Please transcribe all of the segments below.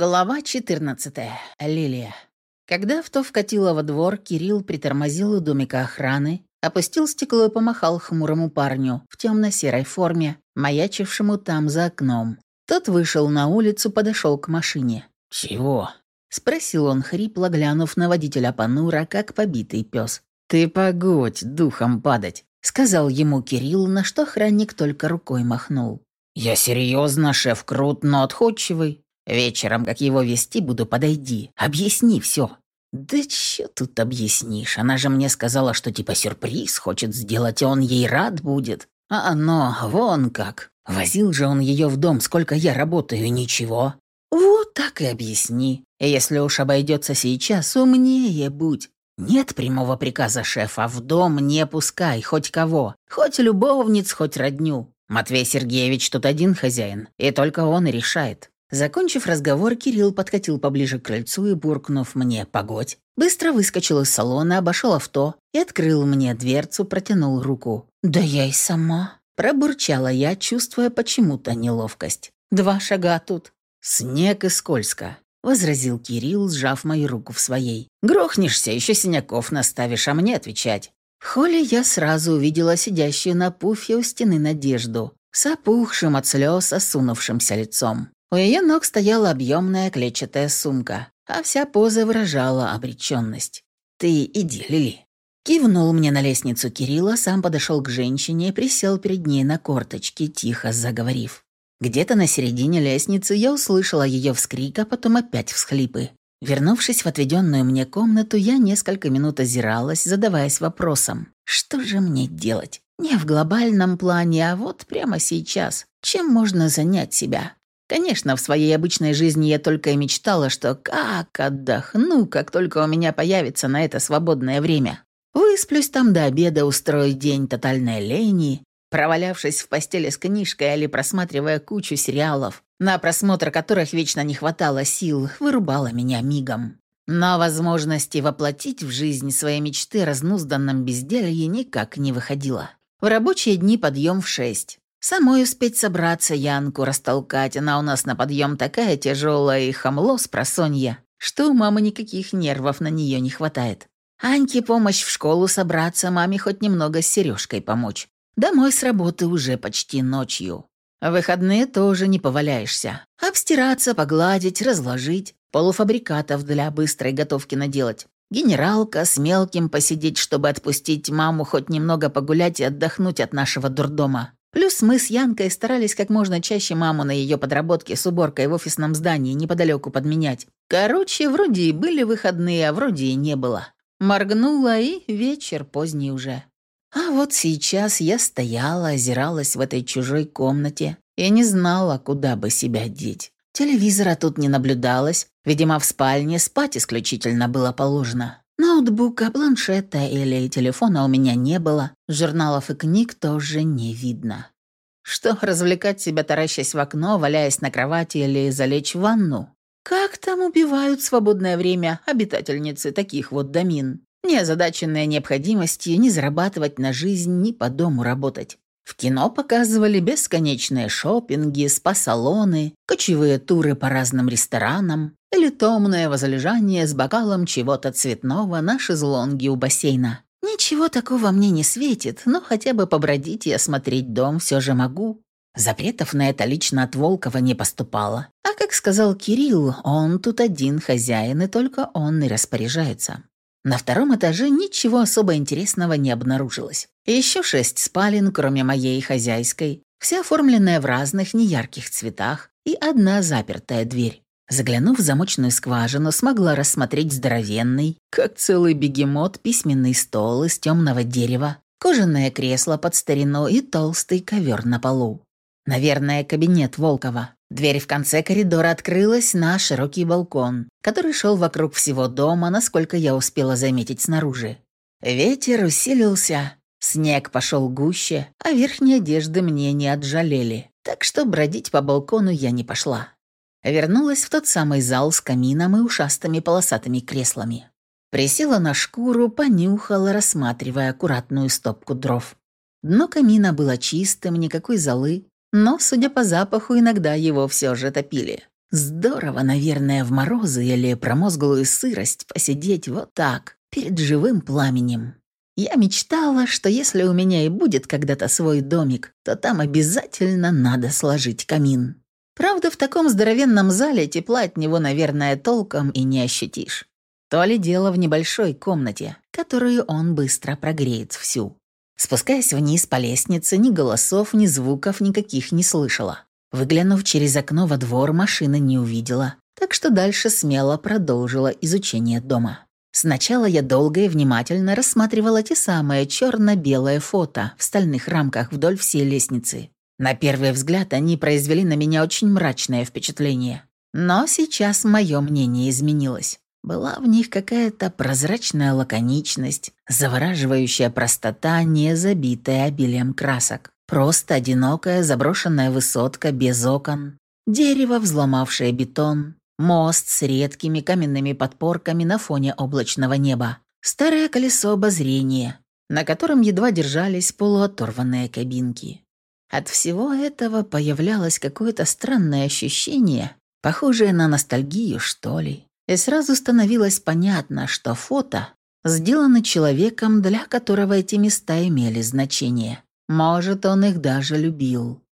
Глава 14. Лилия. Когда авто вкатило во двор, Кирилл притормозил у домика охраны, опустил стекло и помахал хмурому парню в темно-серой форме, маячившему там за окном. Тот вышел на улицу, подошел к машине. «Чего?» — спросил он, хрипло глянув на водителя Панура, как побитый пес. «Ты погодь, духом падать», — сказал ему Кирилл, на что охранник только рукой махнул. «Я серьезно, шеф крут, но отходчивый. Вечером, как его вести буду, подойди. Объясни все. Да чё тут объяснишь? Она же мне сказала, что типа сюрприз хочет сделать, и он ей рад будет. А оно, вон как. Возил же он ее в дом, сколько я работаю, ничего. Вот так и объясни. Если уж обойдется сейчас, умнее будь. Нет прямого приказа шефа, в дом не пускай, хоть кого. Хоть любовниц, хоть родню. Матвей Сергеевич тут один хозяин, и только он решает. Закончив разговор, Кирилл подкатил поближе к крыльцу и, буркнув мне «погодь», быстро выскочил из салона, обошел авто и открыл мне дверцу, протянул руку. «Да я и сама», – пробурчала я, чувствуя почему-то неловкость. «Два шага тут». «Снег и скользко», – возразил Кирилл, сжав мою руку в своей. «Грохнешься, еще синяков наставишь, а мне отвечать». В холле я сразу увидела сидящую на пуфе у стены Надежду, с опухшим от слез осунувшимся лицом. У ее ног стояла объемная клетчатая сумка, а вся поза выражала обреченность. «Ты иди, Лили». Кивнул мне на лестницу Кирилла, сам подошел к женщине и присел перед ней на корточки, тихо заговорив. Где-то на середине лестницы я услышала ее вскрик, а потом опять всхлипы. Вернувшись в отведенную мне комнату, я несколько минут озиралась, задаваясь вопросом, что же мне делать? Не в глобальном плане, а вот прямо сейчас. Чем можно занять себя? Конечно, в своей обычной жизни я только и мечтала, что как отдохну, как только у меня появится на это свободное время. Высплюсь там до обеда, устрою день тотальной лени, провалявшись в постели с книжкой или просматривая кучу сериалов, на просмотр которых вечно не хватало сил, вырубала меня мигом. Но возможности воплотить в жизнь свои мечты разнузданном безделье никак не выходило. В рабочие дни подъем в шесть. Самой успеть собраться, Янку растолкать, она у нас на подъем такая тяжелая и хамло с просонья, что у мамы никаких нервов на нее не хватает. Аньке помощь в школу собраться, маме хоть немного с Сережкой помочь. Домой с работы уже почти ночью. В выходные тоже не поваляешься. Обстираться, погладить, разложить, полуфабрикатов для быстрой готовки наделать. Генералка с мелким посидеть, чтобы отпустить маму хоть немного погулять и отдохнуть от нашего дурдома. Плюс мы с Янкой старались как можно чаще маму на ее подработке с уборкой в офисном здании неподалеку подменять. Короче, вроде и были выходные, а вроде и не было. Моргнула, и вечер поздний уже. А вот сейчас я стояла, озиралась в этой чужой комнате и не знала, куда бы себя деть. Телевизора тут не наблюдалось, видимо, в спальне спать исключительно было положено. Ноутбука, планшета или телефона у меня не было, журналов и книг тоже не видно. Что, развлекать себя, таращась в окно, валяясь на кровати или залечь в ванну? Как там убивают свободное время обитательницы таких вот домин? Не озадаченные необходимостью ни зарабатывать на жизнь, ни по дому работать. В кино показывали бесконечные шопинги, спа-салоны, кочевые туры по разным ресторанам или томное возлежание с бокалом чего-то цветного на шезлонге у бассейна. Ничего такого мне не светит, но хотя бы побродить и осмотреть дом все же могу. Запретов на это лично от Волкова не поступало. А как сказал Кирилл, он тут один хозяин, и только он и распоряжается. На втором этаже ничего особо интересного не обнаружилось. Еще шесть спален, кроме моей хозяйской, все оформленные в разных неярких цветах и одна запертая дверь. Заглянув в замочную скважину, смогла рассмотреть здоровенный, как целый бегемот, письменный стол из темного дерева, кожаное кресло под старину и толстый ковер на полу. Наверное, кабинет Волкова. Дверь в конце коридора открылась на широкий балкон, который шел вокруг всего дома, насколько я успела заметить снаружи. Ветер усилился, снег пошел гуще, а верхние одежды мне не отжалели, так что бродить по балкону я не пошла. Вернулась в тот самый зал с камином и ушастыми полосатыми креслами. Присела на шкуру, понюхала, рассматривая аккуратную стопку дров. Дно камина было чистым, никакой золы, но, судя по запаху, иногда его все же топили. Здорово, наверное, в морозы или промозглую сырость посидеть вот так, перед живым пламенем. Я мечтала, что если у меня и будет когда-то свой домик, то там обязательно надо сложить камин. Правда, в таком здоровенном зале тепла от него, наверное, толком и не ощутишь. То ли дело в небольшой комнате, которую он быстро прогреет всю. Спускаясь вниз по лестнице, ни голосов, ни звуков никаких не слышала. Выглянув через окно во двор, машины не увидела, так что дальше смело продолжила изучение дома. Сначала я долго и внимательно рассматривала те самые черно-белые фото в стальных рамках вдоль всей лестницы. На первый взгляд они произвели на меня очень мрачное впечатление. Но сейчас мое мнение изменилось. Была в них какая-то прозрачная лаконичность, завораживающая простота, не забитая обилием красок. Просто одинокая заброшенная высотка без окон, дерево, взломавшее бетон, мост с редкими каменными подпорками на фоне облачного неба, старое колесо обозрения, на котором едва держались полуоторванные кабинки. От всего этого появлялось какое-то странное ощущение, похожее на ностальгию, что ли. И сразу становилось понятно, что фото сделано человеком, для которого эти места имели значение. Может, он их даже любил.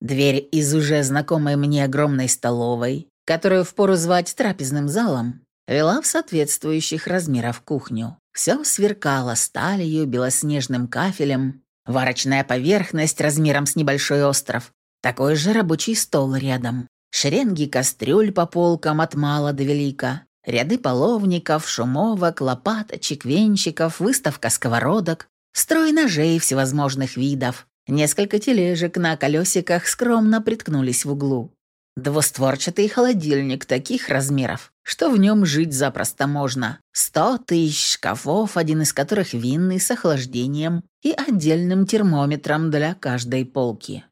Дверь из уже знакомой мне огромной столовой, которую впору звать трапезным залом, вела в соответствующих размеров кухню. Все сверкало сталью, белоснежным кафелем Варочная поверхность размером с небольшой остров. Такой же рабочий стол рядом. Шеренги кастрюль по полкам от мала до велика. Ряды половников, шумовок, лопаточек, венчиков, выставка сковородок, строй ножей всевозможных видов. Несколько тележек на колесиках скромно приткнулись в углу. Двустворчатый холодильник таких размеров, что в нем жить запросто можно. Сто тысяч шкафов, один из которых винный с охлаждением и отдельным термометром для каждой полки.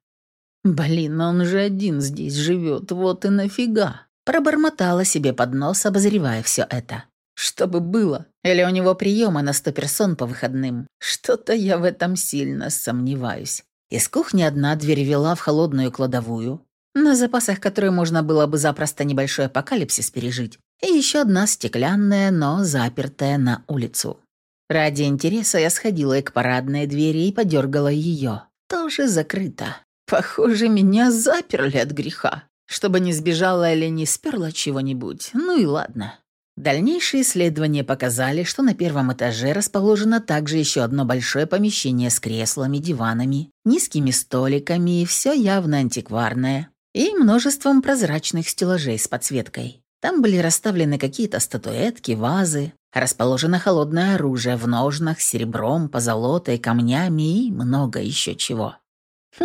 «Блин, он же один здесь живет, вот и нафига!» Пробормотала себе под нос, обозревая все это. «Чтобы было. Или у него приемы на сто персон по выходным. Что-то я в этом сильно сомневаюсь». Из кухни одна дверь вела в холодную кладовую, на запасах которой можно было бы запросто небольшой апокалипсис пережить, и еще одна стеклянная, но запертая на улицу. Ради интереса я сходила и к парадной двери и подергала ее. Тоже закрыто. Похоже, меня заперли от греха. Чтобы не сбежала или не сперла чего-нибудь. Ну и ладно. Дальнейшие исследования показали, что на первом этаже расположено также еще одно большое помещение с креслами, диванами, низкими столиками и все явно антикварное, и множеством прозрачных стеллажей с подсветкой. Там были расставлены какие-то статуэтки, вазы, расположено холодное оружие в ножнах серебром, позолотой, камнями и много еще чего.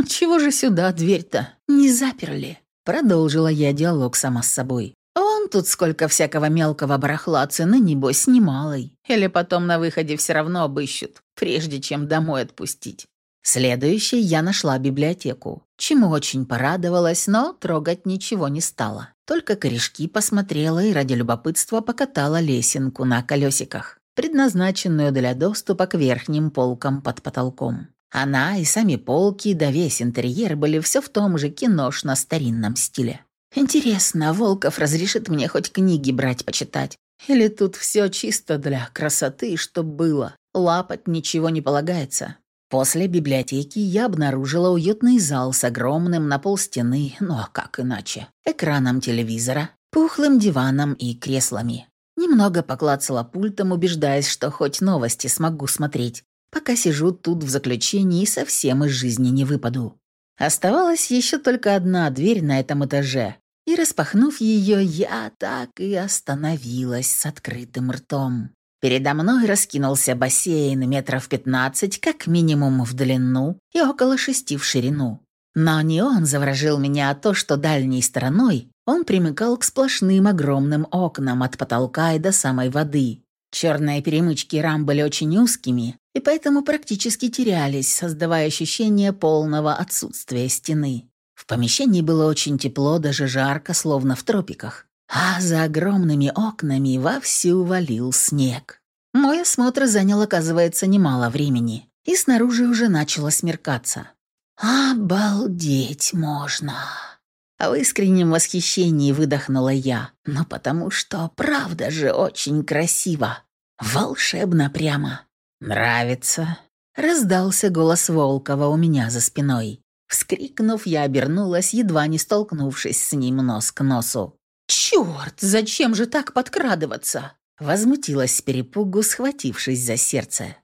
«Чего же сюда дверь-то? Не заперли?» Продолжила я диалог сама с собой. «Вон тут сколько всякого мелкого барахла, цены, небось, немалой. Или потом на выходе все равно обыщут, прежде чем домой отпустить. Следующей я нашла библиотеку, чему очень порадовалась, но трогать ничего не стала. Только корешки посмотрела и ради любопытства покатала лесенку на колесиках, предназначенную для доступа к верхним полкам под потолком. Она и сами полки, да весь интерьер были все в том же киношно-старинном стиле. Интересно, Волков разрешит мне хоть книги брать почитать? Или тут все чисто для красоты, чтоб было? Лапать ничего не полагается. После библиотеки я обнаружила уютный зал с огромным на полстены, ну а как иначе, экраном телевизора, пухлым диваном и креслами. Немного поклацала пультом, убеждаясь, что хоть новости смогу смотреть, пока сижу тут в заключении и совсем из жизни не выпаду. Оставалась еще только одна дверь на этом этаже, и, распахнув ее, я так и остановилась с открытым ртом. Передо мной раскинулся бассейн метров пятнадцать, как минимум в длину и около шести в ширину. Но не он заворожил меня, а то, что дальней стороной он примыкал к сплошным огромным окнам от потолка и до самой воды. Черные перемычки рам были очень узкими, и поэтому практически терялись, создавая ощущение полного отсутствия стены. В помещении было очень тепло, даже жарко, словно в тропиках а за огромными окнами вовсю валил снег. Мой осмотр занял, оказывается, немало времени, и снаружи уже начало смеркаться. «Обалдеть можно!» В искреннем восхищении выдохнула я. Но потому что правда же очень красиво. Волшебно прямо. «Нравится?» Раздался голос Волкова у меня за спиной. Вскрикнув, я обернулась, едва не столкнувшись с ним нос к носу. «Черт, зачем же так подкрадываться?» Возмутилась с перепугу, схватившись за сердце.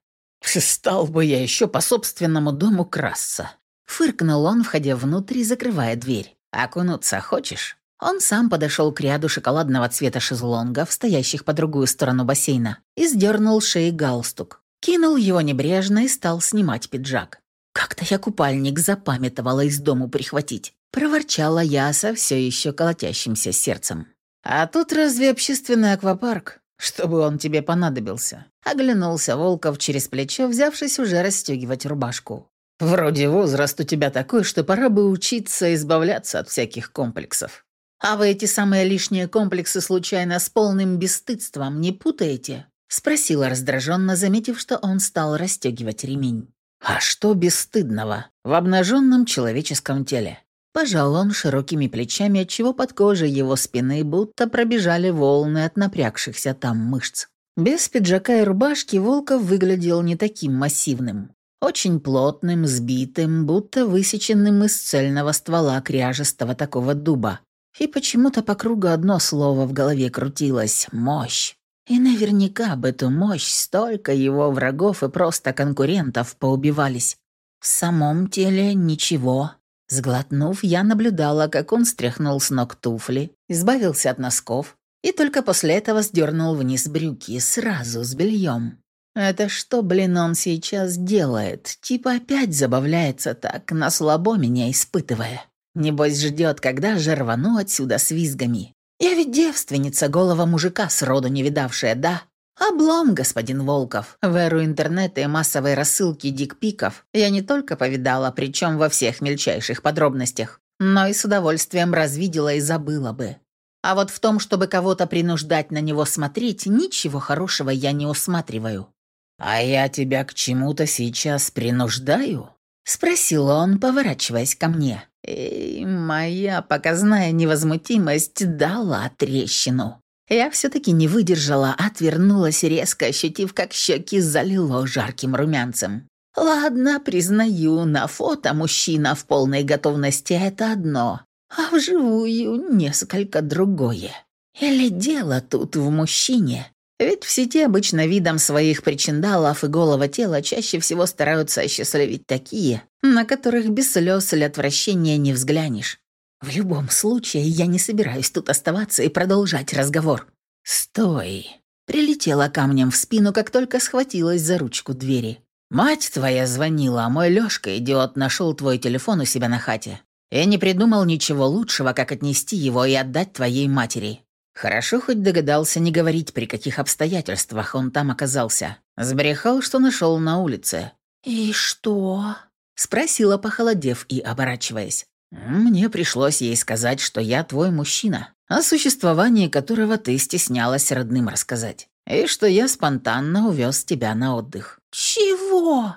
«Стал бы я еще по собственному дому красться!» Фыркнул он, входя внутрь и закрывая дверь. «Окунуться хочешь?» Он сам подошел к ряду шоколадного цвета шезлонгов, стоящих по другую сторону бассейна, и сдернул шеи галстук. Кинул его небрежно и стал снимать пиджак. «Как-то я купальник запамятовала из дому прихватить», — проворчала я со все еще колотящимся сердцем. «А тут разве общественный аквапарк? Чтобы он тебе понадобился?» Оглянулся Волков через плечо, взявшись уже расстегивать рубашку. «Вроде возраст у тебя такой, что пора бы учиться избавляться от всяких комплексов». «А вы эти самые лишние комплексы случайно с полным бесстыдством не путаете?» — спросила раздраженно, заметив, что он стал расстегивать ремень. «А что бесстыдного в обнаженном человеческом теле?» Пожал он широкими плечами, отчего под кожей его спины будто пробежали волны от напрягшихся там мышц. Без пиджака и рубашки Волков выглядел не таким массивным. Очень плотным, сбитым, будто высеченным из цельного ствола кряжестого такого дуба. И почему-то по кругу одно слово в голове крутилось — «мощь». И наверняка об эту мощь столько его врагов и просто конкурентов поубивались. В самом теле ничего. Сглотнув, я наблюдала, как он стряхнул с ног туфли, избавился от носков и только после этого сдернул вниз брюки, сразу с бельем. Это что, блин, он сейчас делает? Типа опять забавляется так, на слабо меня испытывая. Небось ждет, когда же рвану отсюда с визгами. Я ведь девственница, голого мужика, сроду не видавшая, да? Облом, господин Волков. В эру интернета и массовой рассылки дикпиков я не только повидала, причем во всех мельчайших подробностях, но и с удовольствием развидела и забыла бы. А вот в том, чтобы кого-то принуждать на него смотреть, ничего хорошего я не усматриваю. «А я тебя к чему-то сейчас принуждаю?» — спросил он, поворачиваясь ко мне. И моя показная невозмутимость дала трещину. Я все-таки не выдержала, отвернулась, резко ощутив, как щеки залило жарким румянцем. Ладно, признаю, на фото мужчина в полной готовности – это одно, а вживую несколько другое. Или дело тут в мужчине, ведь в сети обычно видом своих причиндалов и голого тела чаще всего стараются осчастливить такие, на которых без слез или отвращения не взглянешь. В любом случае, я не собираюсь тут оставаться и продолжать разговор. «Стой!» Прилетела камнем в спину, как только схватилась за ручку двери. «Мать твоя звонила, а мой Лёшка, идиот, нашел твой телефон у себя на хате. Я не придумал ничего лучшего, как отнести его и отдать твоей матери. Хорошо хоть догадался не говорить, при каких обстоятельствах он там оказался. Сбрехал, что нашел на улице. «И что?» — спросила, похолодев и оборачиваясь. «Мне пришлось ей сказать, что я твой мужчина, о существовании которого ты стеснялась родным рассказать, и что я спонтанно увез тебя на отдых». «Чего?»